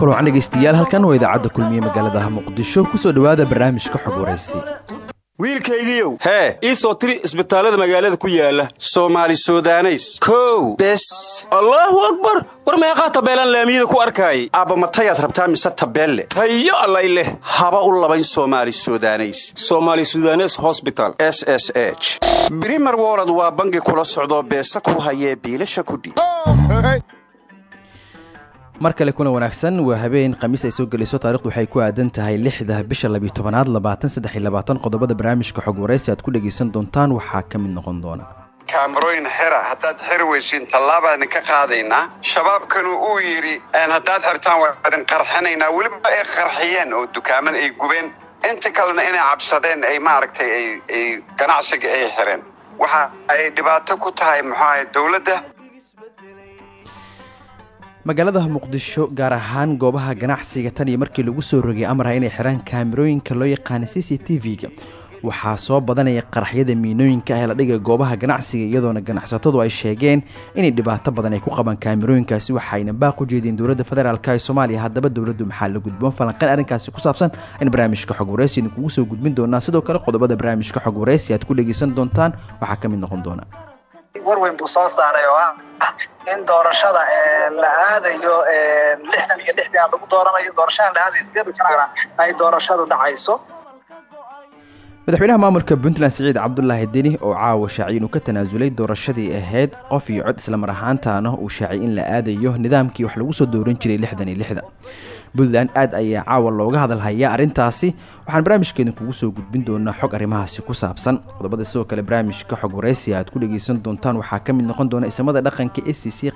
kulan dhegaystayaal halkan waa idaacadda kulmiye magaalada muqdisho ku soo dhowaada barnaamijka xog waraysi wiilkaygiiow hee ii soo tiri isbitaallada magaalada ku yaalla soomaali sudaneys. Kow bes. Allaahu akbar! War meeqaa tabeelaan laamiyada ku arkaayay aabba matayaad rabtaa mise tabeelle? Tayo allay leh. Haba u labayn soomaali sudaneys. Soomaali sudanes hosbital s s h. Brimer wolod waa bangi kula socdoo beesa ku hayee biilasha kudhiib mar kale kuna wanaagsan waa habeen khamiis ay soo gelayso taarikhdu waxay ku aadan tahay lixda bisha labiyo tobanaad labaatan saddex iyo labaatan qodobada barnaamijka xog waraysi aad ku dhegaysan doontaan waxaa ka mid noqon doona. Kaamarooyin xira haddaad xiri weysiin tallaabaa idinka qaadaynaa. Shabaabkanu uu yidhi haddaad xirtaan waa idin qarxinaynaa weliba ay qarxiyeen oo dukaaman ay gubeen. Inta kalena inay cabsadeen ay maaragtay ay ganacsiga ay xireen. Waxa ay dhibaato ku tahay muxuu ahay dowladda magaalada muqdisho gaar ahaan goobaha ganacsiga tan iyo markii lagu soo rogay amarha inay xiraan kaamirooyinka loo yaqaana c c t v-ga. Waxaa soo badanaya qaraxyada miinooyinka ah ee la dhigay goobaha ganacsiga iyadoona ganacsatadu ay sheegeen inay dhibaato badan ay ku qabaan kaamirooyinkaasi. Waxayna baaq u jeedeen dowladda federaalk ee soomaaliya haddaba dowladdu maxaa la gudboon falanqeyn arrinkaasi ku saabsan in barnaamijka xog waraysi idinkugu soo gudbin doonaa. Sidoo kale qodobada barnaamijka xog waraysi aad ku dhegaysan doontaan waxaa ka mid noqon doona war weyn buu soo saaray oo ah in doorashada la aadayo lixdan iyo lixdan lagu dooranayo doorashada la aadayo sideed janara ay doorashadu dhacayso. Madaxweynaha maamulka puntland siciid cabdulaahi deni oo caawa shaaciyay inuu ka tanaasulay doorashadii ahayd qof iyo cod islamar ahaantaana uu shaaciyay in la aadayo nidaamkii wax lagu soo dooran jiray lixdan iyo lixda puntland aad ayaa caawa looga hadalhayaa arrintaasi. Waxaan barnaamijkeedin kugu soo gudbin doonaa xog arrimahaasi ku saabsan. Qodobada sidoo kale barnaamijka xog waraysi aad ku dhegaysan doontaan waxaa ka mid noqon doona isamada dhaqanka e c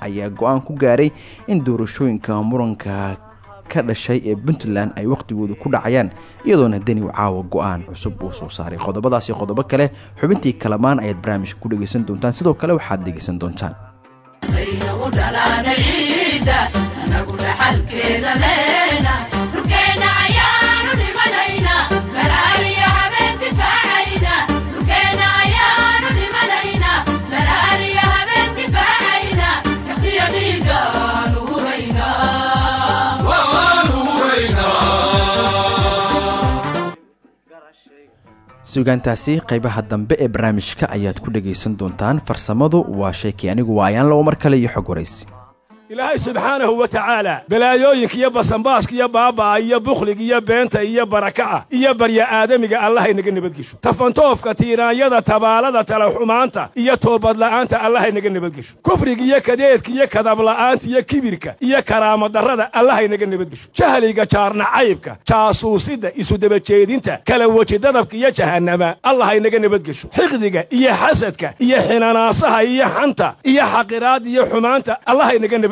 ayaa go'aan ku gaaray in doorashooyinka muranka ka dhashay ee puntland ay wakhtigoodu ku dhacayaan iyadoona deni caawa go'aan cusub uu soo saaray. Qodobadaasi qodobo kale xubintii kalamaan ayaad barnaamijka ku dhegaysan doontaan. Sidoo kale waxaad dhegaysan doontaan sugaantaasi qaybaha dambe ee barnaamijka ayaad ku dhegaysan doontaan farsamadu waa sheekii anigu waa ayaan lowo mar kale iyo xog waraysi ilaahay subxaanahu wa tacaala balaayooyinka iyo basanbaaska iyo baaba'a iyo bukhliga iyo beenta iyo baraka'a iyo barya aadamiga allahaynaga nabadgesho tafantoofka tiiraanyada tabaalada talaxumaanta iyo toobadla'aanta allahaynaga nabadgesho kufriga iyo kadeedka iyo kadabla'aanta iyo kibirka iyo karaamadarrada allahaynaga nabadgesho jahliga jaarnacaybka jaasuusidda isudabajeedinta kala weji dadabka iyo jahannama allahaynaga nabadgesho xiqdiga iyo xasadka iyo xinanaasaha iyo xanta iyo xaqiraadda iyo xumaanta allahaynaga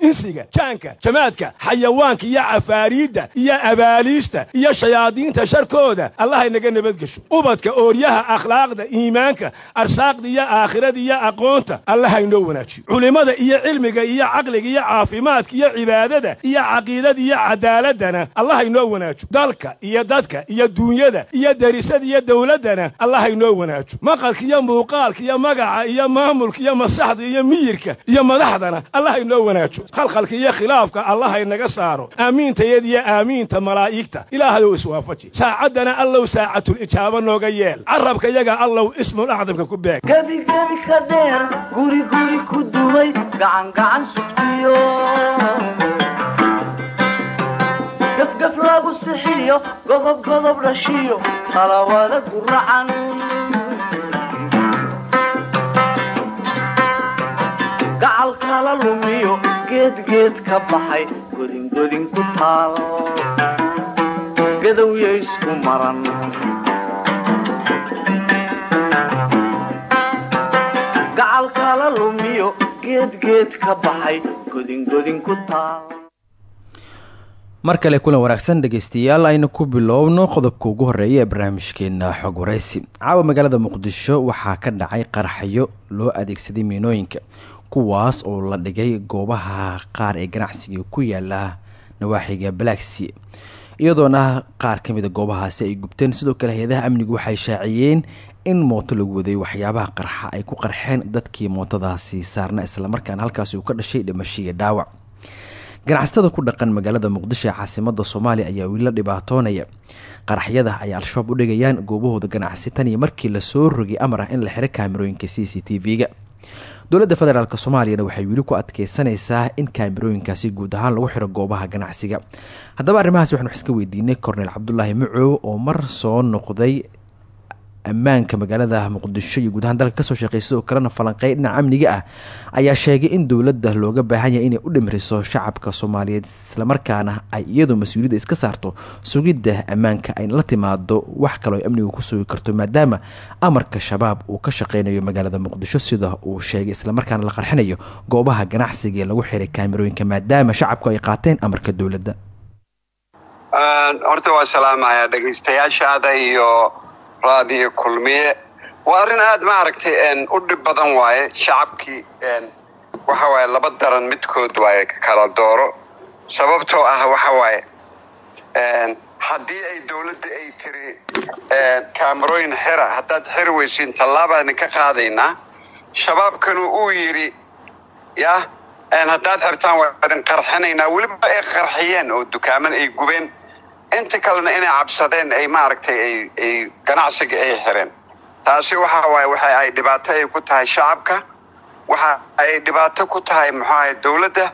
insiga jaanka jamaadka xayawaanka iyo cafaariidda iyo abaaliista iyo shayaadiinta sharkooda. Allahaynaga nabadgesho. Ubadka ooryaha akhlaaqda iimaanka arsaaqda iyo aakhirada iyo aqoonta. Allahaynoo wanaajiyo. Culimmada iyo cilmiga iyo caqliga iyo caafimaadka iyo cibaadada iyo caqiidada iyo cadaaladana allahaynoo wanaajo dalka iyo dadka iyo duunyada iyo derisada iyo dowladdana allahaynoo wanaajo maqalka iyo muuqaalka iyo magaca iyo maamulka iyo masaxda iyo miyirka iyo madaxdana allahaynoo wanaajo khalkhalka iyo khilaafka allahaynaga saaro. Aamiintayad iyo aamiinta malaa'igta. Ilaahayow iswaafaji. Saacaddana allow saacatul ijaaba nooga yeel. Carabka yaga allow ismul acdamka ku beeg. Gebigebi ka dheer guri guri ku lumiyo geedgeed ka baxay godingodin ku taal gadowya isku maran gacal kala lumiyo geedgeed ka baxay godingodin ku taal mar kale kulan wanaagsan dhegeystayaal aynu ku bilowno qodobka ugu horreeya ee barnaamijkeena xog waraysi caawa magaalada muqdisho waxaa ka dhacay qaraxyo loo adeegsaday miinooyinka kuwaas oo la dhigay goobaha qaar ee ganacsiga ku yaalla nawaaxiga balaaksi iyadoona qaar ka mida goobahaasi ay gubteen sidoo kale hay'adaha amnigu waxay shaaciyeen in mooto lagu waday waxyaabaha qarxa ay ku qarxeen dadkii mootadaasi saarna islamarkaana halkaasi uu ka dhashay dhimashiiyo dhaawac. Ganacsatada ku dhaqan magaalada muqdisho ee caasimada soomaaliya ayaa weli la dhibaatoonaya. Qaraxyada ay al-shabaab u dhigayaan goobahooda ganacsi tan iyo markii la soo rogay amar ah in la xiro kaamirooyinka c c t v-ga dowladda federaalk soomaaliyana waxay weli ku adkeysanaysaa in kaamirooyinkaasi guud ahaan lagu xiro goobaha ganacsiga. Haddaba arrimahaas waxanu iska weydiinay korneyl cabdulaahi mucow oo mar soo noqday ammaanka magaalada muqdisho iyo guud ahaan dalka ka soo shaqeeyay sidoo kalena falanqey dhinaca amniga ah ayaa sheegay in dowladda looga baahan yahay inay u dhimriso shacabka soomaaliyeed islamarkaana ay iyadoo mas'uuliyadda iska saarto sugidda ammaanka ayna la timaado wax kaloo ay amniga ku sugi karto maadaama amarka shabaab uu ka shaqeynayo magaalada muqdisho sida uu sheegay islamarkaana la qarxinayo goobaha ganacsiga ee lagu xiray kaamirooyinka maadaama shacabku ay qaateen amarka dowladda. Horta waa salaamaya dhegaystayaashaada iyo raadiyo kulmiye. Waa arrin aad maaragtay u dhib badan waaye. Shacabkii waxa waaye laba daran midkood waaye kala dooro. Sababtoo ah waxa waaye haddii ay dowladda ay tiri kaamarooyin xira haddaad xiri weysiin tallaabaan ka qaadaynaa. Shabaabkanu uu yidhi yah haddaad xirtaan waa idin qarxinaynaa. Weliba ay qarxiyeen oo dukaaman ay gubeen inta kalena inay cabsadeen ay maaragtay ay ganacsiga ay xireen. Taasi waxa waaye waxa ay dhibaato ay ku tahay shacabka waxa ay dhibaato ku tahay muxuu ahay dowladda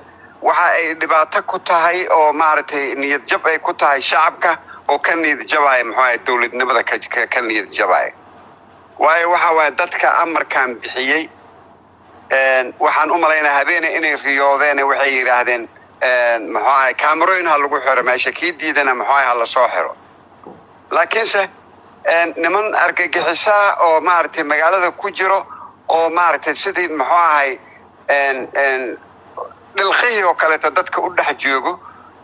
waxa ay dhibaato ku tahay oo maaragtay niyad jab ay ku tahay shacabka oo ka niyad jabaya muxuu ahay dowladnimada ka niyad jabaya waayo waxa waaye dadka amarkan bixiyey waxaan u malaynaa habeene inay riyoodeen waxay yidhaahdeen muxuu ahay kaamarooyin ha lagu xiro meesha kii diidana muxuu ahay ha la soo xiro. Laakiinse niman argagixisaa oo maaragtay magaalada ku jiro oo maaragtay sidii muxuu ahay dhilqihii oo kaleeto dadka u dhex joogo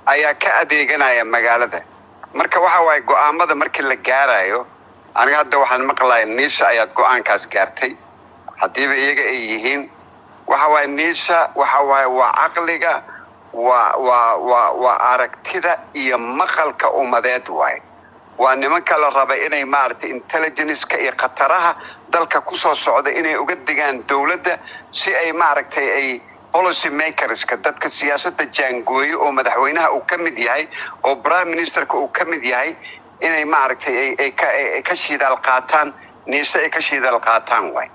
ayaa ka adeeganaya magaalada. Marka waxa waaye go'aamada markii la gaarayo aniga hadda waxaan maqlaya niisa ayaad go'aankaas gaartay. Haddiiba iyaga ay yihiin. Waxa waaye niisa waxa waaye waa caqliga waa waa waa waa aragtida iyo maqalka ummadeed waaye waa nimanka la raba inay maaragtay intelligenceka iyo khataraha dalka ku soo socda inay uga digaan dowladda si ay maaragtay ay policy makerska dadka siyaasadda jaangooye oo madaxweynaha uu ka mid yahay oo prime ministerka uu ka mid yahay inay maaragtay ay ka shiidaal qaataan niise ay ka shiidaal qaataan waay.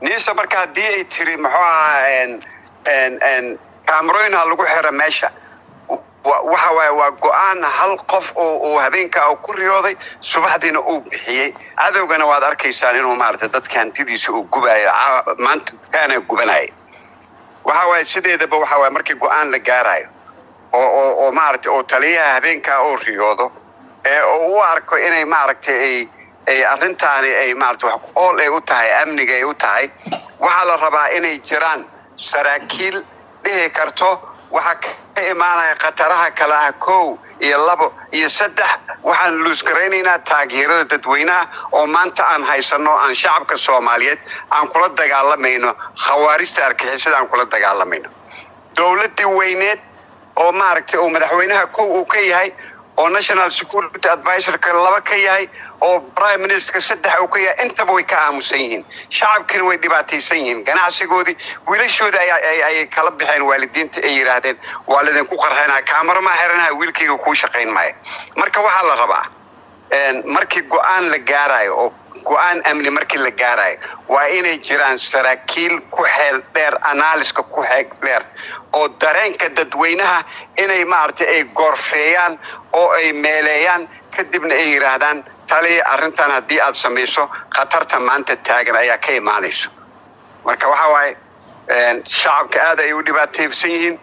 Niise marka haddii ay tiri muxuu ahaa kaamarooyin ha lagu xiro meesha. Waxa waaye waa go'aan hal qof oo uu habeenkaa uu ku riyooday subaxdiina uu bixiyey. Cadowgana waad arkaysaan inuu maaragtay dadka hantidiisa uu gubayo maanta dukaana gubanaya waxa waaye sideedaba waxa waaye markii go'aan la gaarayo oo oo oo maaragtay oo taliyaha habeenkaa oo riyoodo ee oo u arko inay maaragtay ay ay arrintaani ay maaragtay wax ool ay u tahay amniga ay u tahay waxaa la rabaa inay jiraan saraakiil dhihi karto waxaa ka imaanaya khataraha kale ah kow iyo labo iyo saddex. Waxaan luusgaraynaynaa taageerada dadweynaha oo maanta aan haysanno aan shacabka soomaaliyeed aan kula dagaalamayno khawaarijta argixisada aan kula dagaalamayno dowladdii weyneed oo maaragtay oo madaxweynaha kow uu ka yahay oo national security advisorka laba ka yahay oo prime ministerka saddex uu ka yahay intaba way ka aamusan yihiin. Shacabkina way dhibaataysan yihiin. Ganacsigoodii wiilashooda ayay kala baxeen waalidiinta ay yidhaahdeen waa lidinku qarxinaya kaamaro maa xiranaya wiilkayga kuu shaqayn maayo. Marka waxaa la rabaa markii go'aan la gaarayo oo go'aan amni markii la gaarayo waa inay jiraan saraakiil ku xeel dheer analyska ku xeel dheer oo dareenka dadweynaha inay maaragtay ay goorfeeyaan oo ay meeleeyaan kadibna ay yidhaahdaan taliya arrintan haddii aad samayso khatarta maanta taagan ayaa ka imaanayso. Marka waxa waaye shacabka aad ay u dhibaataysan yihiin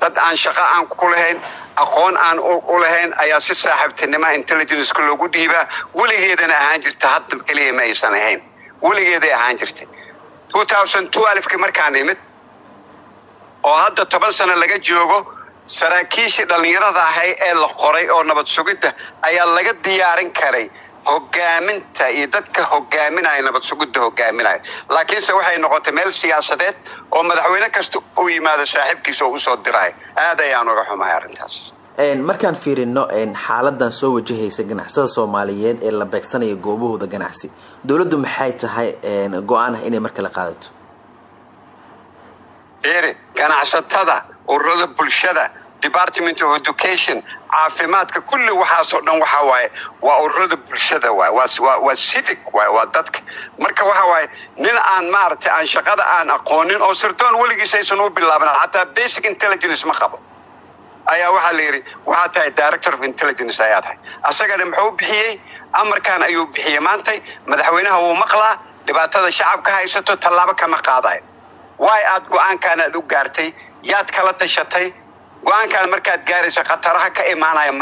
dad aan shaqo aan ku lahayn aqoon aan u lahayn ayaa si saaxiibtinima intelligenceka loogu dhiibaa. Weligeedana ahaan jirta hadda keliya ma aysan ahayn. Weligeeday ahaan jirtay ki markaan imid oo hadda toban sano laga joogo saraakiishii dhallinyarada ahay ee la qoray oo nabad sugidda ayaa laga diyaarin karay hogaaminta iyo dadka hogaaminaya nabad sugidda hogaaminaya laakiinse waxay noqotay meel siyaasadeed oo madaxweyne kasta uu yimaado saaxiibkiisa oo u soo diraya aad ayaan uga xumahay arrintaas. Markaan fiirino xaaladan soo wajahaysa ganacsada soomaaliyeed ee la beegsanaya goobahooda ganacsi. Dowladdu maxay tahay go'aan ah inay markale qaadato? Ganacsatada ururada bulshada department of education caafimaadka kulli waxaasoo dhan waxa waaye waa ururada bulshada waay waa civic waay waa dadka. Marka waxa waaye nin aan maaragtay aan shaqada aan aqoonin oo sirdoon weligiis aysan u bilaaban xataa basic intelligence ma qabo. Ayaa waxaa la yidhi waxaa tahay director of intelligence ayaa tahay. Asagana muxuu bixiyey amarkan ayuu bixiyey. Maantay madaxweynaha wuu maqlaa dhibaatada shacabka haysato tallaabo kama qaadayo. Waay aad go'aankaan aad u gaartay? Yaad kala tashatay go'aankaan markaad gaaraysa khataraha ka imaanaya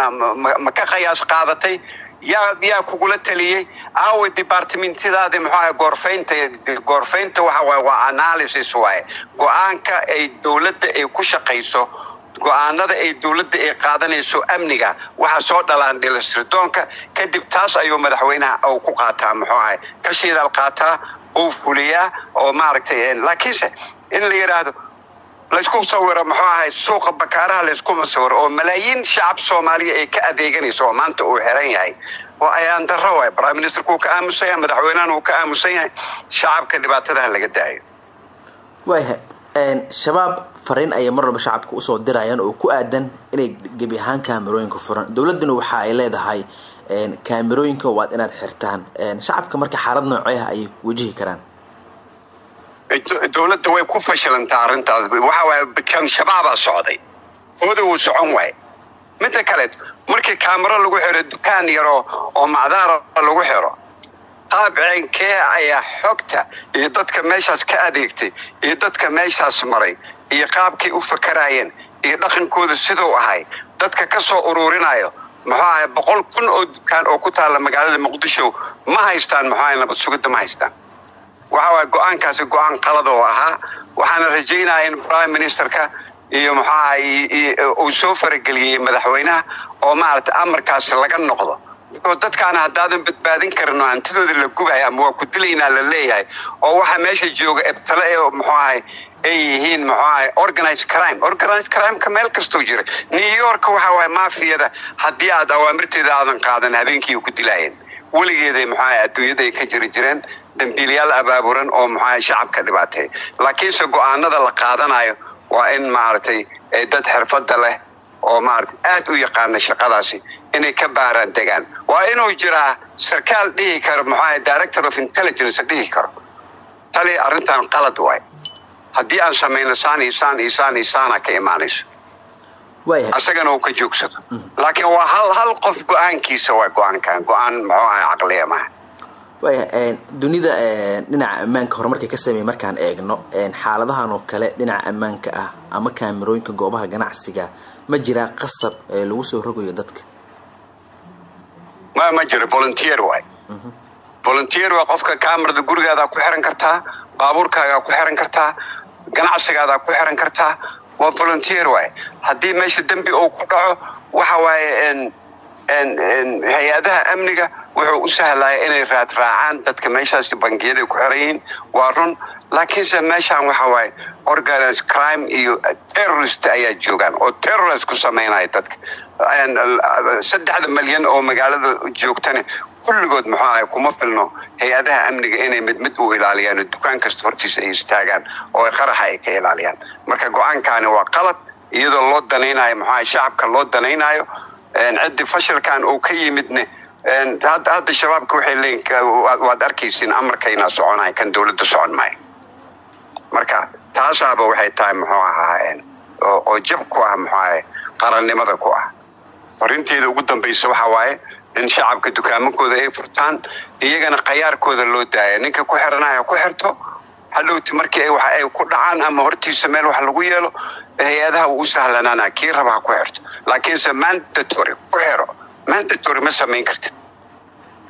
ma ka qayaas qaadatay yaa yaa kugula taliyey aawa departmentadaadi muxuu ahay goorfaynta goorfaynta waxa waaye waa analysis waaye. Go'aanka ay dowladda ay ku shaqayso go'aanada ay dowladda ay qaadanayso amniga waxaa soo dhalaan dhilasirdoonka kadib taas ayuu madaxweynaha uu ku qaataa muxuu ahay. Ka shiidaal qaataa uu fuliyaa oo maaragtay laakiinse in la yidhaahdo laysku sawiro muxuu ahay suuqa bakaaraha layskuma sawiro oo malaayiin shacab soomaaliya ay ka adeeganayso oo maanta uu xiran yahay. Oo ayaan darro waay prime ministerku uu ka aamusan yahay madaxweynahana uu ka aamusan yahay. Shacabka dhibaatadaha laga daayo. Waayahay shabaab fariin ayay mar walba shacabka u soo dirayaan oo ku aadan inay gebi ahaan kaamerooyinka furan. Dowladduna waxa ay leedahay kaamerooyinka waad inaad xirtaan. Shacabka marka xaalad nooceeha ayay wajihi karaan dowladda way ku fashilantaa arrintaas. Waxa waaye kan shabaabaa socday. Ooda wuu socon waay. Midda kaleed markii kaamaro lagu xiro dukaan yaroo oo macdaara lagu xiro qaabceenkee ayaa xogta iyo dadka meeshaas ka adeegtay iyo dadka meeshaas maray iyo qaabkay u fakaraayeen iyo dhaqankooda siduu ahay. Dadka ka soo ururinayo muxuu ahay boqol kun oo dukaan oo ku taalla magaalada muqdisho ma haystaan muxuu ahay nabad sugidda ma haystaan waxa waay go'aankaasi go'aan qalad oo ahaa. Waxaana rajaynaya in prime ministerka iyo muxuu ahay uu soo farageliyey madaxweynaha oo maaragtay amarkaasi laga noqdo. Dadkaana haddaadan badbaadin karin oo hantidooda la gubayo ama waa ku dilaynaa la leeyahay oo waxa meesha jooga ebtale ee muxuu ahay ay yihiin muxuu ahay organized crime. Organized crimeka meel kastuu jira. New york waxa waaye maafiyada haddii aad awaamirteeda aadan qaadan habeenkii ku dilaayeen. Weligeeday muxuu ahay adduunyada ay ka jiri jireen dambiilayaal abaaburan oo ahay shacabka dhibaateey laakiinse go'aanada la qaadanayo waa in maaragtay dad xirfadda leh oo maaragtay aad u yaqaana shaqadaasi inay ka baaraan degaan. Waa inuu jiraa sarkaal dhihi karo muxuu ahay director of intelligence dhihi karo. Tali arrintan qalad waay. Haddii aan samayno saan iyo saan iyo saan iyo saana ka imaanayso. Asagana uu ka joogsado laakiin waa hal hal qof go'aankiisa waa go'aankan go'aan muxuu ahay caqliya waaya dunida dhinaca ammaanka horumarka ka sameeyay markaan eegno xaaladahan oo kale dhinaca ammaanka ah ama kaamirooyinka goobaha ganacsiga ma jiraa qasab lagu soo rogayo dadka? Ma ma jiro volunteer waay volunteer waa qofka kamarada gurigaadaa ku xiran kartaa baabuurkaagaa ku xiran kartaa ganacsigaadaa ku xiran kartaa waa volunteer waay haddii meesha dembi uu ku dhaco waxa waaye hay'adaha amniga wuxuu u sahlaya inay raadraacaan dadka meeshaas bangiyada ku xiran yihiin. Waa run laakiinse meeshaan waxa waaye organized crime iyo terrorist ayaa joogaan oo terrorist ku samaynaya dadka. Saddexda malyan oo magaalada joogtana kulligood muxuu ahay kuma filno hay'adaha amniga inay mid mid u ilaaliyaan oo dukaan kasta hortiisa ay istaagaan oo qaraxa ay ka ilaaliyaan. Marka go'aankaani waa qalad iyadoo loo danaynayo muxuu ahay shacabka loo danaynayo ciddi fashilkan uu ka yimidne hadda shabaabka waxay leeyiin waad arkaysiin amarkaynaa soconaya kan dowladda socon maayo marka taasaaba waxay tahay muxuu ahaa oo jab ku ah muxuu ahay qarannimada ku ah farinteeda ugu dambaysa waxaa waaye in shacabka dukaamankooda ay furtaan iyagana khayaarkooda loo daaya ninka ku xiranaya ku xirto hadhowti markii waxa ay ku dhacaan ama hortiisa meel wax lagu yeelo hay'adaha uu sahlanaana kii raba ha ku xirto. Laakiinse mandatory ku xiro. Mandatory ma samayn kartid.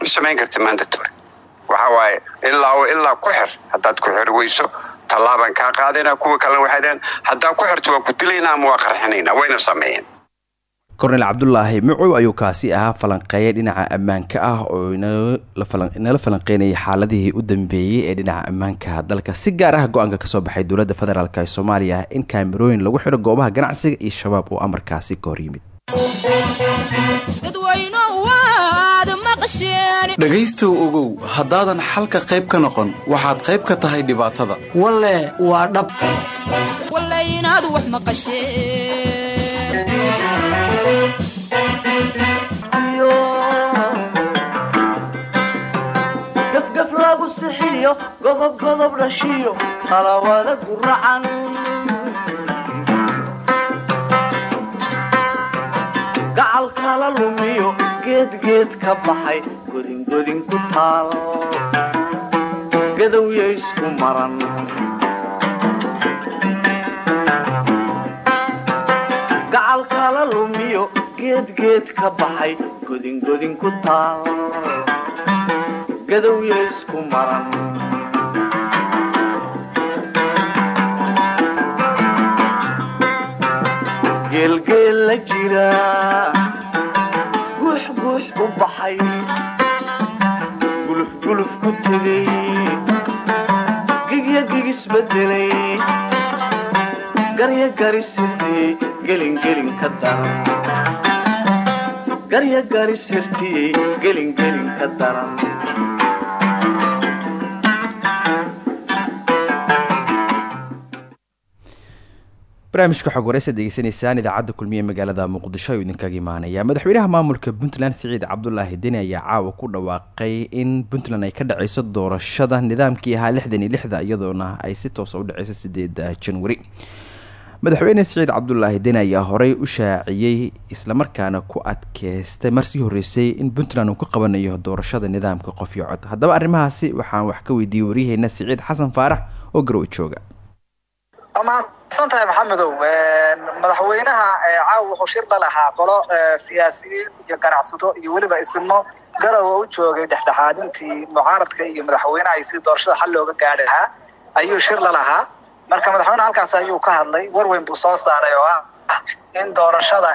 Ma samayn kartid mandatory. Waxa waaye ilaa ilaa ku xir. Haddaad ku xiri weyso tallaabaan kaa qaadayna kuwa kalena waxay dhaheen haddaa ku xirto waa ku dilaynaa ama waa qarxinaynaa wayna sameeyeen kornel cabdulaahi mucow ayuu kaasi ahaa falanqeeya dhinaca ammaanka ah oo inala falanqeynayay xaaladihii u dambeeyey ee dhinaca ammaanka. Dalka si gaar ah go'aanka ka soo baxay dowladda federaalk ee soomaaliya in kaamirooyin lagu xidho goobaha ganacsiga iyo shabaab uu amarkaasi ka hor yimid. Dhegaystow ogow haddaadan xalka qayb ka noqon waxaad qayb ka tahay dhibaatada. Walle waa dhab gafgaf lagu sixiyo godob godob dhashiyo qalawada guracan gacal kala lumiyo geedgeed ka baxay godingodin ku taal. Gadowya isku maran. Gacal kala lumiyo geedgeed ka baxay godingodin ku taal gadowya isku maran geelgeel la jira guux guux u baxay gulufguluf ku tegay gigya gigisbedelay garya garis hirtiyey gelingelin ka daran garya garis hirtiyey gelingelin ka daran barnaamijka xog wareysaad degeysanaysaan idaacadda kulmiye magaalada muqdisho ayuu idinkaga imaanaya. Madaxweynaha maamulka puntland siciid cabdulaahi deni ayaa caawa ku dhawaaqay in puntland ay ka dhaceyso doorashada nidaamkii ahaa lixdan iyo lixda iyadoona ay si toosa u dhaceyso sideeda janwari madaxweyne siciid cabdulaahi deni ayaa horey u shaaciyey islamarkaana ku adkeystay marsii horeysay in puntland uu ka qabanayo doorashada nidaamka qof iyo cod. Haddaba arrimahaasi waxaan wax ka weydiiyey waryaheena siciid xasan faarax oo garowe jooga waa mahadsan tahay maxamedow madaxweynaha caawa wuxuu shir la lahaa qolo siyaasiyiin iyo ganacsato iyo weliba isimo. Garowa u joogay dhexdhexaadintii mucaaradka iyo madaxweynaha si doorashada xal looga gaadhi lahaa ayuu shir la lahaa. Marka madaxweyneha halkaas ayuu ka hadlay war weyn buu soo saaray oo ah in doorashada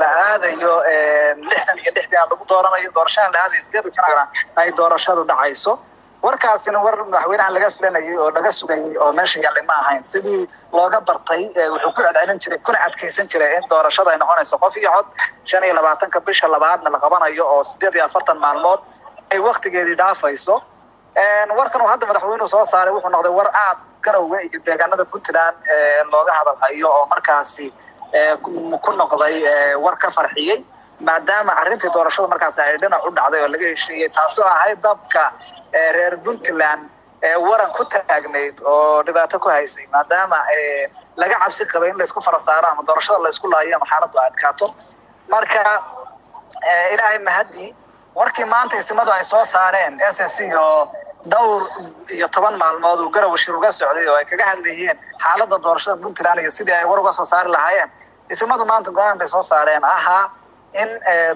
la aadayo lixdan iyo lixdii aan lagu dooranayo doorashada la aadayo janagna ay doorashadu dhacayso warkaasina war madaxweynaha laga filanayay oo laga sugayay oo meesha yaallay ma ahayn. Sidii looga bartay wuxuu ku celcelin jiray kuna adkaysan jiray in doorashada ay noqonayso qof iyo cod. Shan iyo labaatanka bisha labaadna la qabanayo oo sideed iyo afartan maalmood ay waktigeedii dhaafayso. Warkan uu hadda madaxweynuhu soo saaray wuxuu noqday war aad garowga iyo deegaanada puntland looga hadalhayo oo markaasi ku noqday war ka farxiyey. Maadaama arrintii doorashada markaasi ay dhinac u dhacday oo laga heshiiyey taasoo ahayd dabka reer puntland waran ku taagnayd oo dhibaato ku haysay maadaama laga cabsi qabay in laysku fara saaro ama doorashada laysku laayo ama xaaladdu adkaato. Marka ilaahay mahadii warkii maanta isimadu ay soo saareen s s oo dhowr iyo toban maalmood uu garowa shir uga socday oo ay kaga hadlayeen xaaladda doorashada puntland iyo sidii ay war uga soo saari lahaayeen isimadu maanta go'aan bay soo saareen. Ahaa in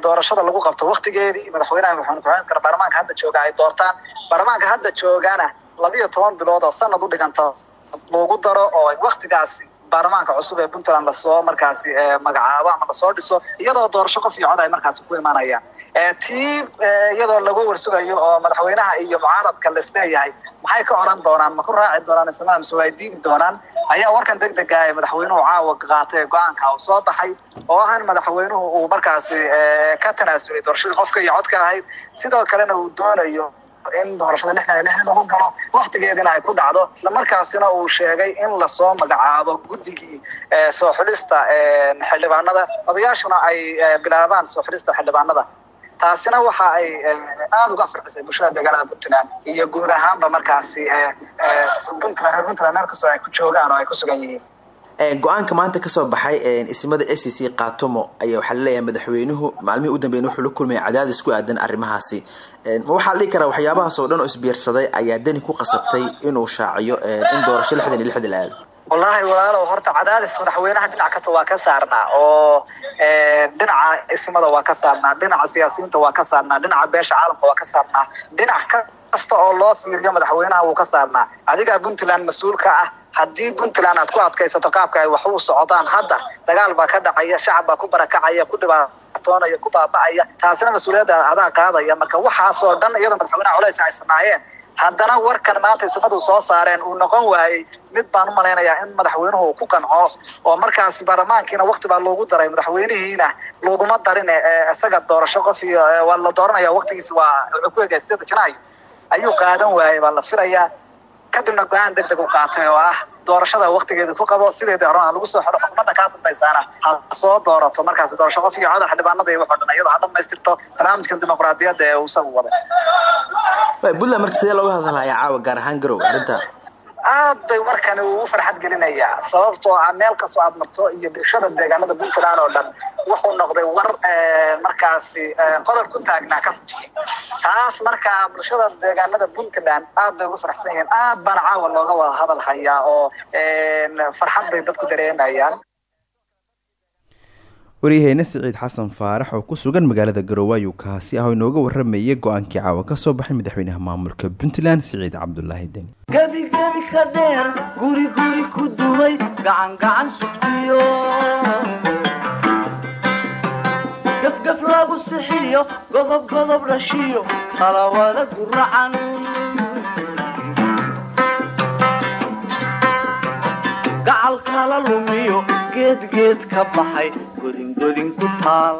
doorashada lagu qabto waktigeedii madaxweynaha madaxweyne ku-xigeenka baarlamaanka hadda jooga ay doortaan. Baarlamaanka hadda joogana labiyo toban bilood oo sanad u dhiganta loogu daro oo waktigaasi baarlamaanka cusub ee puntland la soo markaasi magacaabo ama la soo dhiso iyadoo doorasho qof iyo cod ay markaasi ku imanayaan tii iyadoo lagu warsugayo oo madaxweynaha iyo mucaaradka laisleeyahay maxay ka odhan doonaan? Ma ku raaci doonaan isla mise way diidi doonaan ayaa warkan deg dega ee madaxweynuhu caawa qaatay go'aanka uu soo baxay oo ah in madaxweynuhu uu markaasi ka tanaasulay doorashadii qofka iyo codka ahayd. Sidoo kalena uu doonayo in doorashada lixdan iyo lixdan lagu galo waktigeedina ay ku dhacdo. Islamarkaasina uu sheegay in la soo magacaabo guddigii soo xulista xildhibaanada. Odayaashuna ay bilaabaan soo xulista xildhibaanada taasina waxa ay aada uga farxisay bulshada deegaanada puntland iyo guud ahaanba markaasi puntland reer puntland meel kastoo ay ku joogaan oo ay ku sugan yihiin. Go'aanka maanta ka soo baxay ismada s c c kaatumo ayaa waxaa la leeyahay madaxweynuhu maalmihii u dambeyn wuxuu la kulmaya cadaadis ku aadan arrimahaasi. Ma waxaa la dhihi karaa waxyaabahaas oo dhan oo isbiirsaday ayaa dani ku qasabtay inuu shaaciyo in doorasho lixdan iyo lixda la aado wallaahi walaalow horta cadaadis madaxweynaha dhinac kasta waa ka saarnaa oo dhinaca ismada waa ka saarnaa dhinaca siyaasiyiinta waa ka saarnaa dhinaca beesha caalamka waa ka saarnaa. Dhinac kasta oo loo fiiriyo madaxweynaha wuu ka saarnaa. Adigaa puntland mas'uulka ah haddii puntland aad ku adkaysato qaabka ay wax socdaan hadda dagaal baa ka dhacaya shacab baa ku barakacaya ku dhibaatoonaya ku baaba'aya taasina mas'uuliyadda adaa qaadaya. Marka waxaasoo dhan iyadoo madaxweynaha culays ay samaayeen haddana warkan maanta ismadu soo saareen uu noqon waayey mid baan u malaynayaa in madaxweynuhu uu ku qanco oo markaasi baarlamaankiina wakti baa loogu daray madaxweynihiina looguma darin isaga doorasho qof iyo waa la dooranaya waktigiisi waa ku egaa sideeda janaayo ayuu qaadan waayey baa la filayaa kadibna go'aan deg deg u qaatay oo ah doorashada waktigeeda ku qabo sideedii horena lagu soo xidho xukuumadda kaa dambaysaana ha soo doorato. Markaasi doorasho qof iyo coda xildhibaanada iyo waxoo dhan iyadoo ha dhamaystirto barnaamijkan dimuqraadiyadda ee uu isagu waday. Puntland marka sidee looga hadalhayaa caawa gaar ahaan garow arrinta aad bay warkani ugu farxad gelinayaa sababtoo ah meel kastoo aad marto iyo bulshada deegaanada puntland oo dhan wuxuu noqday war markaasi qodob ku taagnaa ka fujiyay. Taas markaa bulshada deegaanada puntland aad bay ugu faraxsan yihiin aad baana caawa looga wada hadal hayaa oo farxad bay dadku dareemayaan waryaheena siciid xasan faarax oo ku sugan magaalada garoowe ayuu kaasi ah oo inooga waramayay go'aankii caawa ka soo baxay madaxweynaha maamulka puntland siciid cabdulaahi deni. Gebi gebi ka dheer guri guri ku dumay gacan gacan sugtiyo. Gafgaf lagu sixiyo godob godob dhashiyo talawada guracan gacal kala lumiyo geedgeed ka baxay godingodin ku taal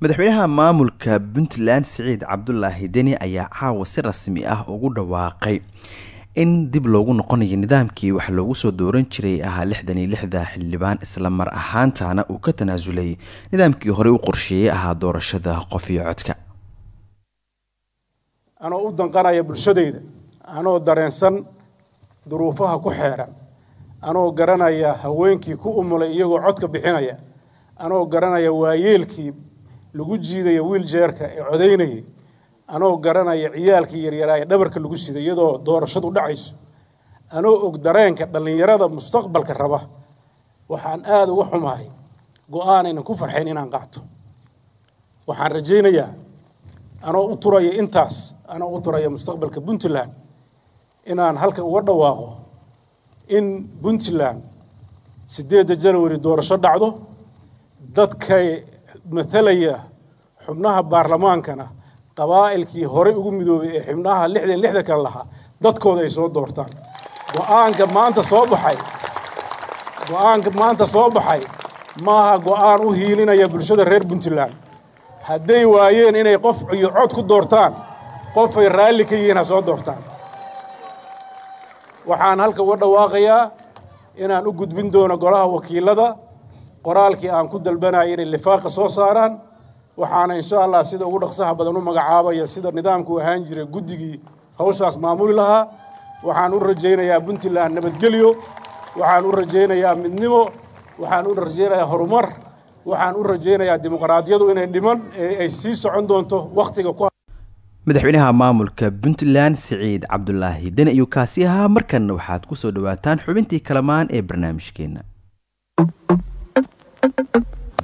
madaxweynaha maamulka puntland siciid cabdulaahi deni ayaa caawa si rasmi ah ugu dhawaaqay in dib loogu noqonayo nidaamkii wax loogu soo dooran jiray ahaa lixdan iyo lixda xildhibaan isla mar ahaantana uu ka tanaasulay nidaamkii horey u qorsheeyey ahaa doorashada qof iyo codka. Anoo u danqanaya bulshadayda anoo dareensan duruufaha ku xeeran anoo garanaya haweenkii ku umulay iyagoo codka bixinaya. Anoo garanaya waayeelkii lagu jiidaya wiiljeerka ee codaynayay. Anoo garanaya ciyaalkii yaryaraa ee dhabarka lagu siday iyadoo doorashadu dhacayso. Anoo og dareenka dhallinyarada mustaqbalka raba. Waxaan aada uga xumahay go'aan aynan ku farxayn inaan qaato. Waxaan rajaynayaa anoo u turaya intaas anoo u turaya mustaqbalka puntland inaan halka uga dhawaaqo in puntland siddeedda janwari doorasho dhacdo dadkay matalaya xubnaha baarlamaankana qabaa'ilkii horey ugu midoobay ee xubnaha lixdan lixda kale lahaa dadkooda ay soo doortaan. Go'aanka maanta soo baxay go'aanka maanta soo baxay maaha go'aan u hiilinaya bulshada reer puntland. Hadday waayeen inay qof iyo cod ku doortaan qofay raalli ka yihiin ha soo doortaan waxaan halka uga dhawaaqayaa inaan u gudbin doono golaha wakiilada. Qoraalkii aan ku dalbanaya inay lifaaqa soo saaraan. Waxaana insha allah sida ugu dhaqsaha badan u magacaabaya sida nidaamku ahaan jiray guddigii hawshaas maamuli lahaa. Waxaan u rajaynayaa puntland nabadgelyo. Waxaan u rajaynayaa midnimo. Waxaan u rajaynayaa horumar. Waxaan u rajaynayaa dimuqraadiyadu inay dhiman ee ay sii socon doonto wakhtiga madaxweynaha maamulka puntland siciid cabdulaahi deni ayuu kaasi ahaa. Markanna waxaad ku soo dhawaataan xubintii kalamaan ee barnaamijkeenna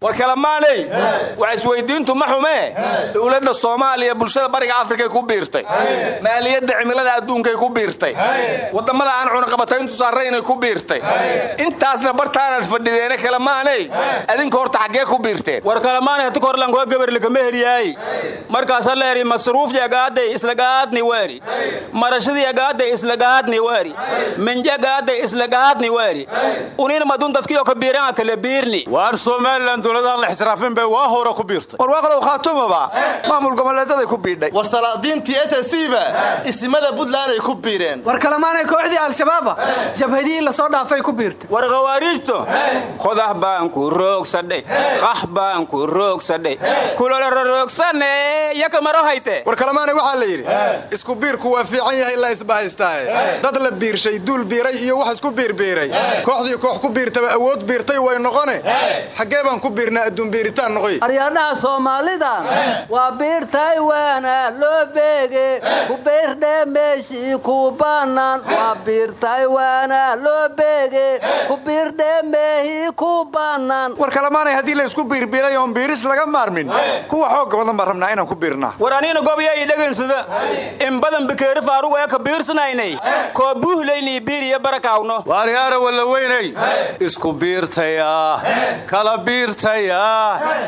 war kalamaaney wax isweydiintu ma xumee dowladda soomaaliya bulshada bariga afrikay ku biirtay. Maaliyadda cimilada adduunkay ku biirtay. Waddammada aan cunaqabatayntu saaraynay ku biirtay. Intaasna bartaanaad fadhideene kalamaaney adinka horta xaggee ku biirteen. War kalamaanay hati korlankuwa gabarlikama heryaay markaasa la eri masruufti agaaday islagaadni wari marashadii agaaday islagaadni wari minji agaaday islagaadni wari unin madun dadkiyo ka biiran kala biirni waar somalilan dowladaan la ixtiraafin bay waa hore ku biirtay. Warwaaqlow khaatumaba maamul goboleedaday ku biidhay. War salaadiintii s s ba isimada puntland ay ku biireen. War kalamaanay kooxdii al-shabaaba jabhadihii la soo dhaafay ku biirtay. War khawaariijto khodah baan ku roogsadhay qax baan ku roogsadhay kulolororoogsane yaka maro hayte. War kalamaanay waxaa la yidhi isku biirku waa fiican yahay la isbahaystaaye dad la biirshay duul biiray iyo wax isku biirbiiray kooxdii koox ku biirtaba awood biirtay way noqone xaggee baan ku biirnaa adduun biiritaan noqoy. Aryadhaha soomaalida waa biirtay waana loo beege. Ku biirdhe meeshii ku bannaan. Waa biirtay waana loo beege. Ku biirdhe meehii ku bannaan. War kalamaanay haddii la isku biirbiiray oon biiris laga maarmin. Kuwa xoogga badan baan rabnaa inaan ku biirnaa. War aniina gobya ii dhegaynsada in badan bikeeri faarugu ee ka biirsanaynay. Koo buuhlaynii biiriya barakaawno waaryaara walla weynay. Isku biirtaya kala biirtaya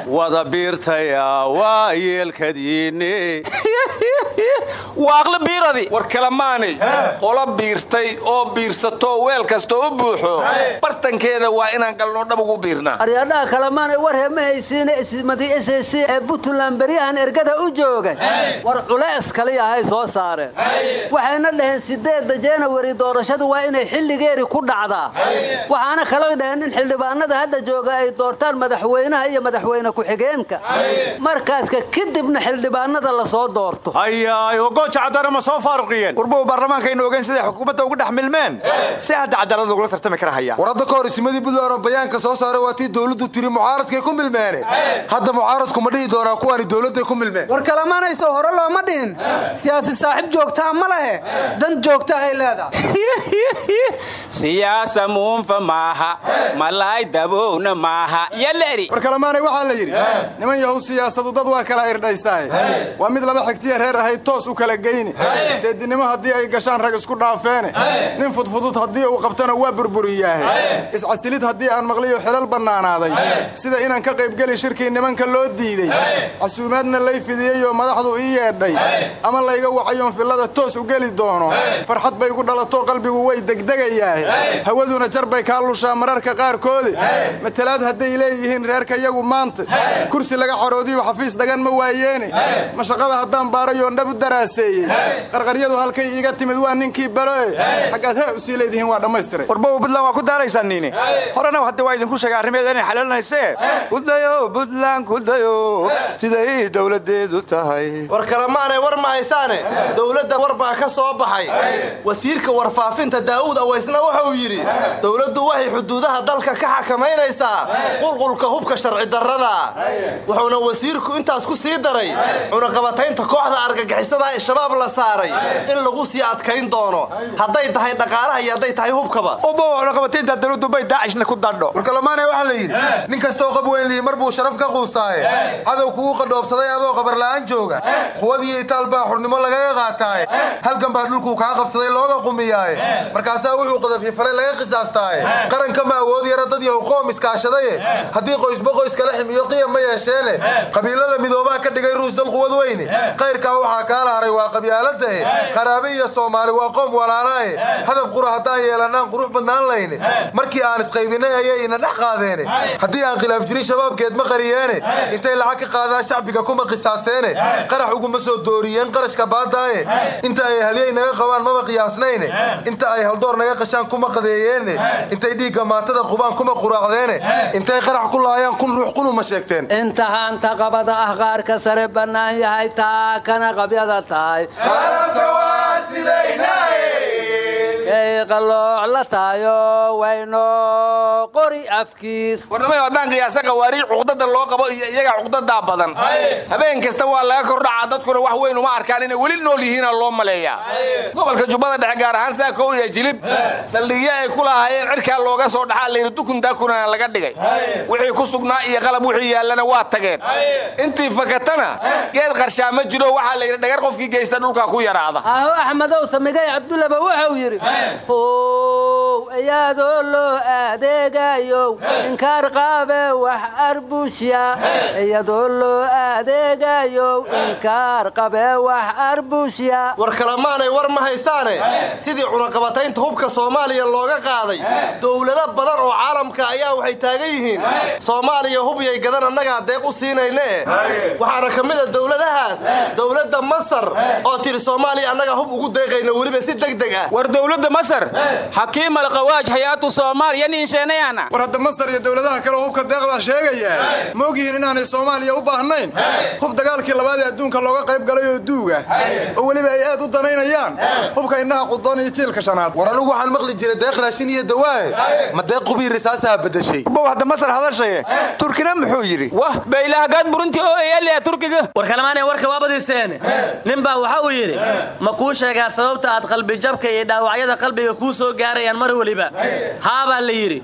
wada biirtaya waa yeelkadiinne waaqla biiradi. War kalamaanay qola biirtay oo biirsatoo weel kastoo u buuxo. Bartankeeda waa inaan galnoo dhab ugu biirnaa aryadhaha kalamaanay war hema haysiina ismadii s s ee puntland beryahan ergada u joogay war culees kaliyahay soo saareen waxayna dhaheen sideedda janawari doorashadu waa inay xilligeeri ku dhacdaa. Waxaana kaloo dhaheen in xildhibaanada hadda jooga ay doortaan madaxweynaha iyo madaxweyne ku-xigeenka. Markaaska kadibna xildhibaanada la soo doorto. Hayaay ogooja caddaana ma soo faaruqiyeen. Warbow baarlamaankaynu ogeyn siday xukuumadda ugu dhex milmeen. Si hadda cadaalad lagula tartami kara hayaa war hadda ka hor isimadii buntland oo bayaanka soo saaray waa tii dowladdu tiri mucaaradkay ku milmeene. Hadda mucaaradku ma dhihi doonaa kuwaani dowladday ku milmeen. War kalamaanayso hore looma dhihin. Siyaasi saaxiib joogtaa ma lehe dan joogta ay leedahay. Siyaasa muunfa maaha. Malaay dabowna maaha yaleri war kalamaanay waxaa la yidhi niman yahow siyaasadu dad waa kala irdhaysaaye waa mid laba xigtiya reer ahayd toos u kala geyni. Seedinimo haddii ay gashaan rag isku dhaafeene. Nin fudfudud haddii uu qabtana waa burburiyaahe iscasilid haddii aan maqliyo xelal bannaanaaday. Sida inaan ka qaybgeli shirkii nimanka loo diidey casuumaadna lay fidiyeyoo madaxdu ii yeedhay. Ama layga wacayoon fillada toos u geli doono. Farxad bay gu dhalato qalbigu way degdegayaahe hawaduna jar bay kaa lushaa mararka qaarkoodi. Matalaad hadday leeyihiin reerka yagu maanta. Kursi laga caroodiyo xafiis dhagan ma waayeene. Mashaqada haddaan baarayoon dhab u daraaseeyey. Qarqaryadu halkay iiga timid waa ninkii baloe xaggaad hee u sii leedihiin waa dhammaystiray. Warbow buntland waa ku daaraysaan niine. Horena hadda waa idinku sheegay arrimeeda inay xalaalinaysee kudayo buntland kudayo siday dowladeedu tahay. War kalemaanay war ma haysaane. Dowladda war baa ka soo baxay. Wasiirka warfaafinta daa'uud awaysna wuxuu yidhi dowladdu waxay xuduudaha dalka ka xakamaynaysaa qulqulka hubka sharci darrada. Wuxuuna wasiirku intaas ku sii daray. Cunaqabataynta kooxda argagixisada ee shabaab la saaray. In lagu sii adkayn doono. Hadday tahay dhaqaalaha iyo hadday tahay hubkaba. Cunaqabataynta dowladdu bay daacishna ku dadho warkalamaane waxaa la yidhi nin kastoo qab weyn lihi mar buu sharaf ka quustaaye cadow kugu qadhoobsaday adoo qabarla'aan jooga. Quwadiyo itaal baa xurnimo lagaga qaataaye. Halgan baa dhulkuu kaa qabsaday looga qumiyaaye. Markaasaa wuxuu qadafyifalay laga qisaastaaye. Qaranka ma awood yara dad yahu qoom iskaashadaye haddii qoysba qoys kala ximiyo qiyam ma yeesheene qabiilada midoobaa ka dhigay ruus dal quwad weyne kayrkaa waxaa kaala haray waa qabyaaladae qaraabe iyo soomaali waa qoom walaalaaye hadaf qura haddaan yeelannaan qurux badnaan layne markii aan isqaybinay ayay ina dhex qaadeene haddii aan khilaaf jirin shabaabkeed ma qariyeene intay lacag ka qaadaan shacbiga kuma qisaaseene qarax uguma soo dooriyeen qarashka baadaaye. Inta ay halyay naga qabaan maba qiyaasnayne. Inta ay haldoor naga qashaan kuma qadeeyeene intay dhiigga maatada qubaan kuma quraacdeene intay qarax ku laayaan kun ruux qunuma sheegteen? Intahaanta qabada ah qaarka sare bannaan yahay taa kana qabyada tahay kay qalooc la tahayo wayno qori afkiis. Warnamay haddaan qiyaasa qawaariij cuqdada loo qabo iyo iyaga cuqdadaa badan. Habeen kasta waa laga kordhacaa dadkuna wax weyn uma arkaan inay weli nool yihiina loo maleeyaa. Gobolka jubbada dhexe gaar ahaan saakow iyo jilib saldhigyo ay ku lahaayeen cirkaa looga soo dhaxaa layidhi dukun daakunana laga dhigay. Wixii ku sugnaa iyo qalab wixii yaallana waa tageen. Intii fakatana geed qarshaa ma jiro waxaa layidhi dhagar qofkii geysta dhulka ku yaraada. Aho axmedow samigay cabdullaba wuxuu yidhi how loo adeegayow inkaar qaabe wax arbushya iyadoo loo adeegayow inkaar qabe wax arbushya war kalemaanay war ma haysaane? Sidii cunaqabataynta hubka soomaaliya looga qaaday. Dowlado badan oo caalamka ayaa waxay taagan yihiin. Soomaaliya hubyay gadan annagaa deeq u siinayne. Waxaana ka mid a dowladahaas dowladda masar oo tiri soomaaliya annagaa hub ugu deeqayna weliba si degdeg ah. War dowladda masar. Xakiim alqawaaj hayaatu soomaaliya niinsheenayana war hadda masar iyo dowladaha kale oo hubka deeqdaa sheegaya. Ma ogyihiin inaanay soomaaliya u baahnayn. Hub dagaalkii labaad ee adduunka looga qayb galay oo duuga oo weliba ay aad u danaynayaan. Hubka indhaha qudoon iyo jiilka shanaad. War anugu waxaan maqli jiray deeq raashin iyo dawaahe ma deeq qubii risaasaha bedeshay bow hadda masar hadashaye turkina muxuu yidhi? Wah baylahagaad burunti oo eyaaliya turkiga. War kalmaanee warka waa badiseene nin baa waxa uu yidhi ma kuu sheegaa sababta aad qalbijabka iyo dhaawacyada qalbiga kuu soo gaarayaan mar weliba haabaa la yidhi.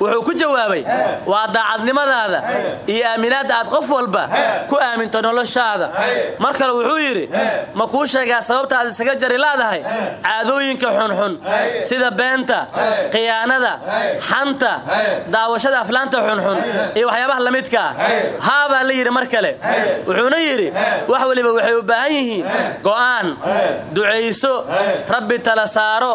Wuxuu ku jawaabay waa daacadnimadaada iyo aaminaadda aad qof walba ku aaminto noloshaada. Mar kale wuxuu yidhi ma kuu sheegaa sababta aad isaga jari laadahay? Caadooyinka xunxun sida beenta khiyaanada xanta daawashada aflaanta xunxun iyo waxyaabaha la midka ah. Haabaa la yidhi mar kale. Wuxuuna yidhi wax weliba waxay u baahan yihiin go'aan ducayso rabbi tala saaro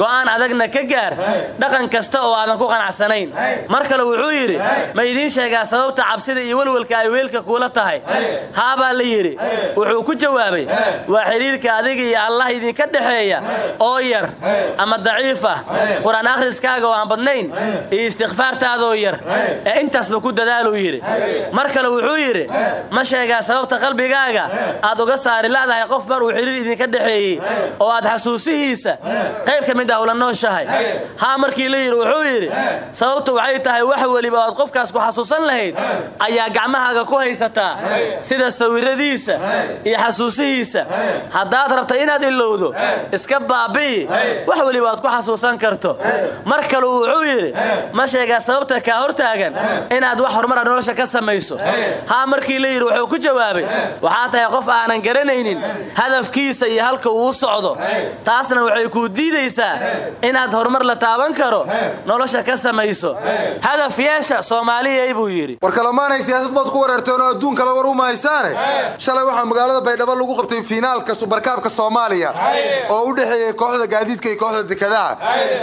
go'aan adagna ka gaar. Dhaqan kasta oo aadan ku qanacsanayn. Mar kale wuxuu yidhi ma idiin sheegaa sababta cabsida iyo welwelka ay weelka kuula tahay? Haabaa la yidhi. Wuxuu ku jawaabay waa xidhiirka adiga iyo allah idinka dhexeeya oo yar ama daciif ah qur'aan akhriskaaga oo aan badnayn iyo istikfaartaadoo yar ee intaasba ku dadaaluu yidhi. Mar kale wuxuu yidhi ma sheegaa sababta qalbigaaga aad uga saari la'dahay qof mar uu xidhiir idinka dhexeeyey oo aad xasuusihiisa qayb ka mid ah ula nooshahay. Haa markii la yidhi wuxuu yidhi sababtu waxay tahay wax weliba oad qofkaas ku xasuusan lahayd ayaa gacmahaaga ku haysataa sida sawiradiisa iyo xasuusihiisa. Haddaad rabta inaad ilowdo iska baabi'i. Wax weliba aad ku xasuusan karto. Mar kaleu wuxuu yidhi ma sheegaa sababta kaa hortaagan inaad wax horumara nolosha ka samayso. Haa markii la yidhi wuxuu ku jawaabay waxaa tahay qof aanan garanaynin hadafkiisa iyo halka uu socdo. Taasna waxay kuu diidaysaa inaad horumar la taaban karo nolosha ka samayso. Hadaf yeesha soomaaliyay buu yidhi. War kalamaanay siyaasad baad ku wareerteen oo adduunkaba war uma haysaane. Shalay waxaa magaalada baydhabo lagu qabtay fiinaalka subarkaabka soomaaliya. Oo u dhexeeyey kooxda gaadiidka iyo kooxda dekadaha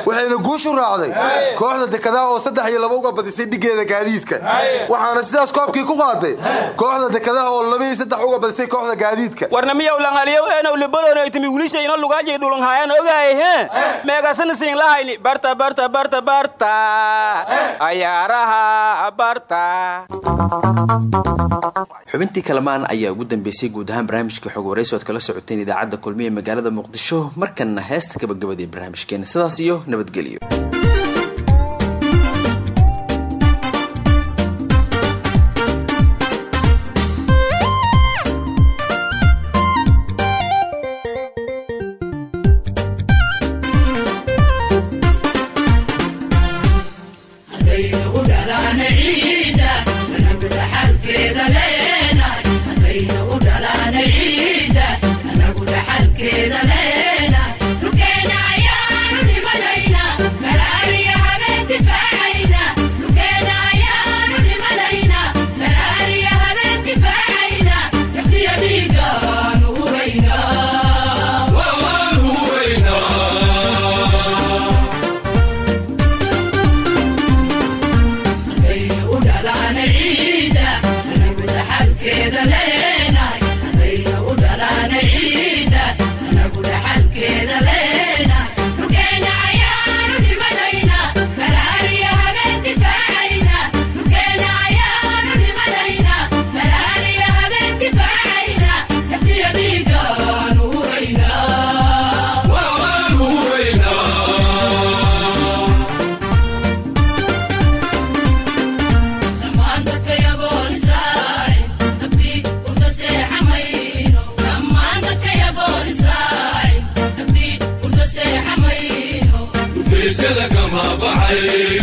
waxayna guushu raacday kooxda dekadaha oo saddex iyo laba uga badisay dhigeeda gaadiidka. Waxaana sidaas koobkii ku qaaday kooxda dekadaha oo laba iyo saddex uga badisay kooxda gaadiidka. Warnamiyow langaliyow eenow libalonaytimi wilishayno lugaajay dhulunhaayaan ogaay he meegasana siin lahayni barta barta barta barta ayaaraha barta xubintii kalamaan ayaa ugu dambeysay guud ahaan barnaamijka xog waraysi kala socoteen idaacadda kulmiye magaalada muqdisho markanna heesta gabagabadii barnaamijkeena. Sidaas iyo nabadgelyo cadowga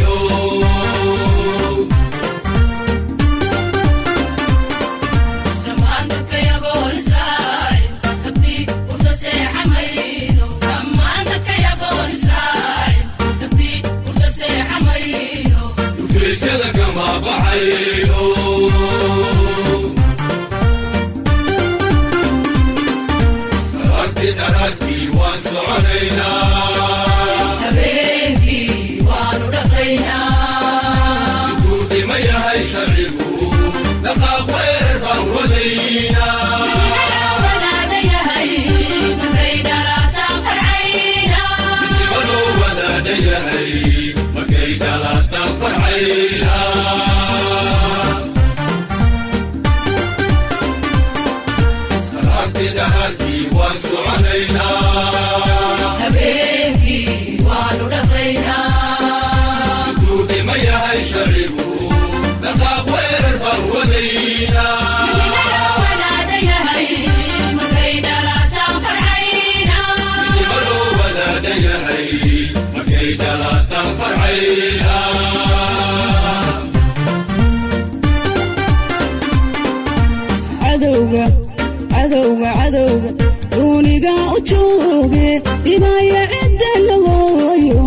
jooge dhibaya cidda lagooyo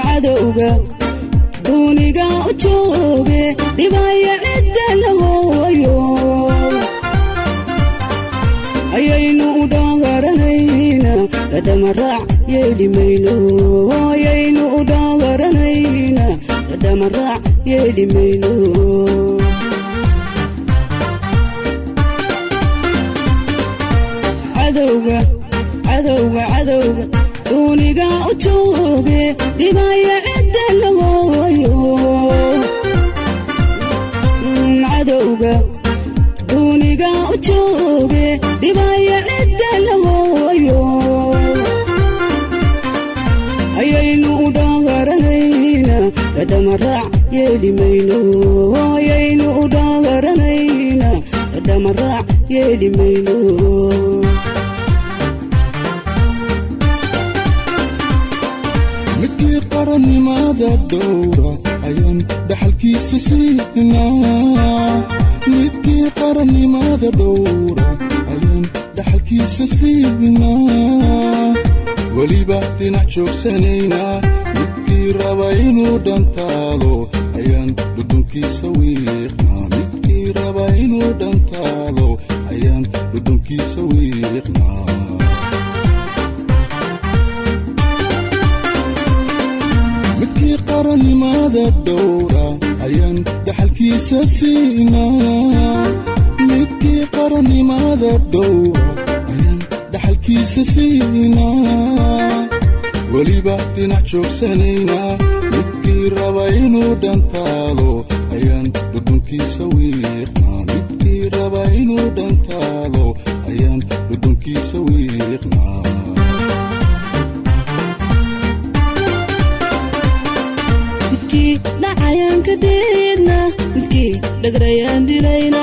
cadowga duuniga jooge dhibaya cidda lagooyo ayaynu u dhagaranayna dhadhamaraac yeeli mayno ayaynu u dhagaranayna dhadhamaraac yeeli mayno cadowga cadowga duuniga u jooge dhibaya cidda lagooyo cadowga duuniga u jooge dhibaya cidda lagooyo ayaynu u dhagaranayna dhadhamaraac yeeli mayno. Ayaynu u dhagaranayna dhadhamaraac yeeli mayno qarannimada dhowra ayaan dhaxalkiisa siinaa. Midkii qarannimada dhowra ayaan dhaxalkiisa siinaa. Weliba dhinac joogsanaynaa midkii raba inuu dhantaalo ayaan dhudhunkiisa wiiqnaa. Midkii raba inuu dhantaalo ayaan dhudhunkiisa wiiqnaa midkii qarannimada dhowra ayaan dhaxalkiisa siinaa. Midkii qarannimada dhowra ayaan dhaxalkiisa siinaa. Weliba dhinac joogsanaynaa midkii raba inuu dhantaalo ayaan dhudhunkiisa wiiqnaa diidna midkii dhagrayaan dilayna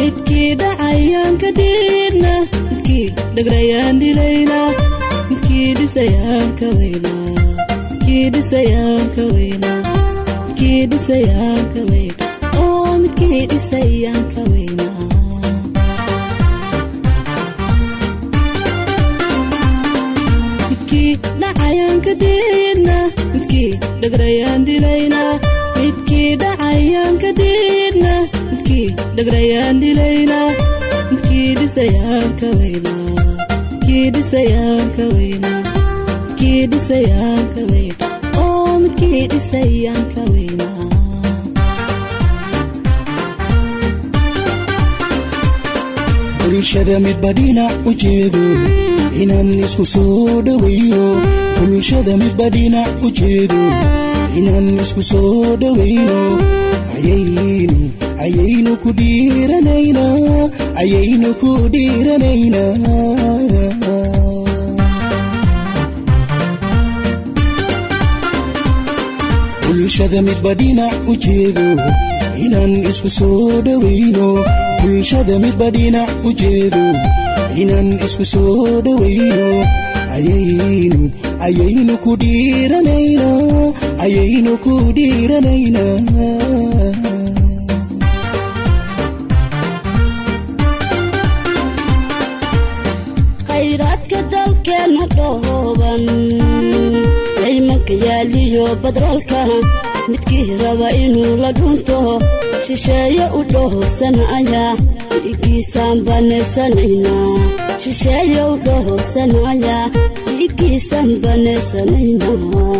midkii dhacayaan ka diidna midkii dhagrayaan dilayna midkii dhisayaan ka weyna midkii dhisayaan ka weyna midkii dhisayaan ka weyna oo midkii dhisayaan ka weyna. Midkii dhacayaan ka diidna midkii dhagrayaan dilayna dhagrayaan dilayna midkii dhisayaan ka weyna midkii dhisayaan ka weyna midkii dhisayaan ka weyna oo midkii dhisayaan ka weyna bulshada midba dhinac u jeedo inaan isku soo dhowayno bulshada midba dhinac u jeedo inaan isku soo dhowayno ayaynu ayaynu ku dhiiranaynaa bulshada midba dhinac u jeedo inaan isku soo dhowayno bulshada midba dhinac u jeedo inaan isku soo dhowayno ayaynu ayaynu ku dhiiranaynaa ayaynu ku dhiiranaynaa yaaliyo badroolka midkii raba inuu la dhunto shisheeye u dhiiggiisaan banaysanaynaa shisheeye u dhoofsanaya dhiiggiisaan banaysanaynaa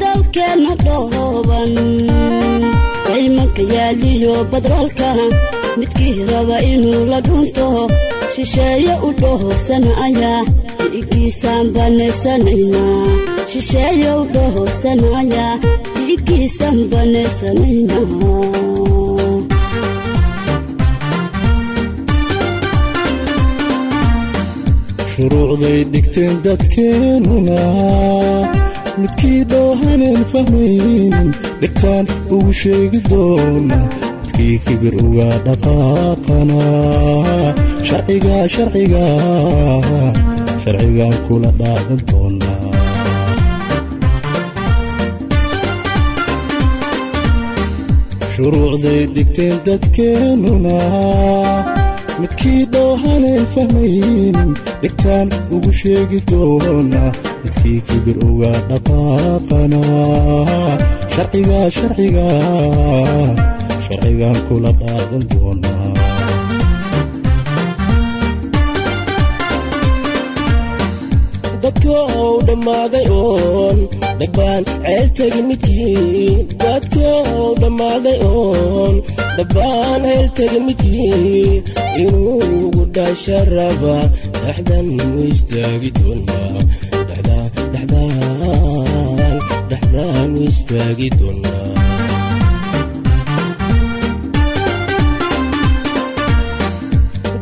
dalkeenna dhooban ciimanka yaaliyo badroolka midkii raba inuu la dhunto shisheeye u dhoofsanaya dhiiggiisaan banaysanaynaa shisheeye u dhoofsanaya dhiiggiisaan banaysanaynaa shuruucday dhigteen dadkeennuna midkii dhoohaneen fahmaynin dhigtaan ugu sheegi doona midkii kibir uga dhaqaaqana sharciga sharciga sharcigaan kula dhaadan doonaa shuruucday dhigteen dadkeennuna midkii dhoohaneen fahmaynin dhigtaan ugu sheegi doona midkii kibir uga dhaqaaqana sharciga sharciga sharcigaan kula dhaadan doonaa. Dadka ou dhammaaday oon dhabbaan ceel tegin midkii dadka ou dhammaaday oon dhabbaan ceel tegin midkii inuu ugu dhasha raba dhexdan u istaagi doonaa. Dhexdaan dhexdaan dhexdaan u istaagi doonaa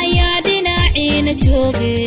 ayaa dhinaciina jooge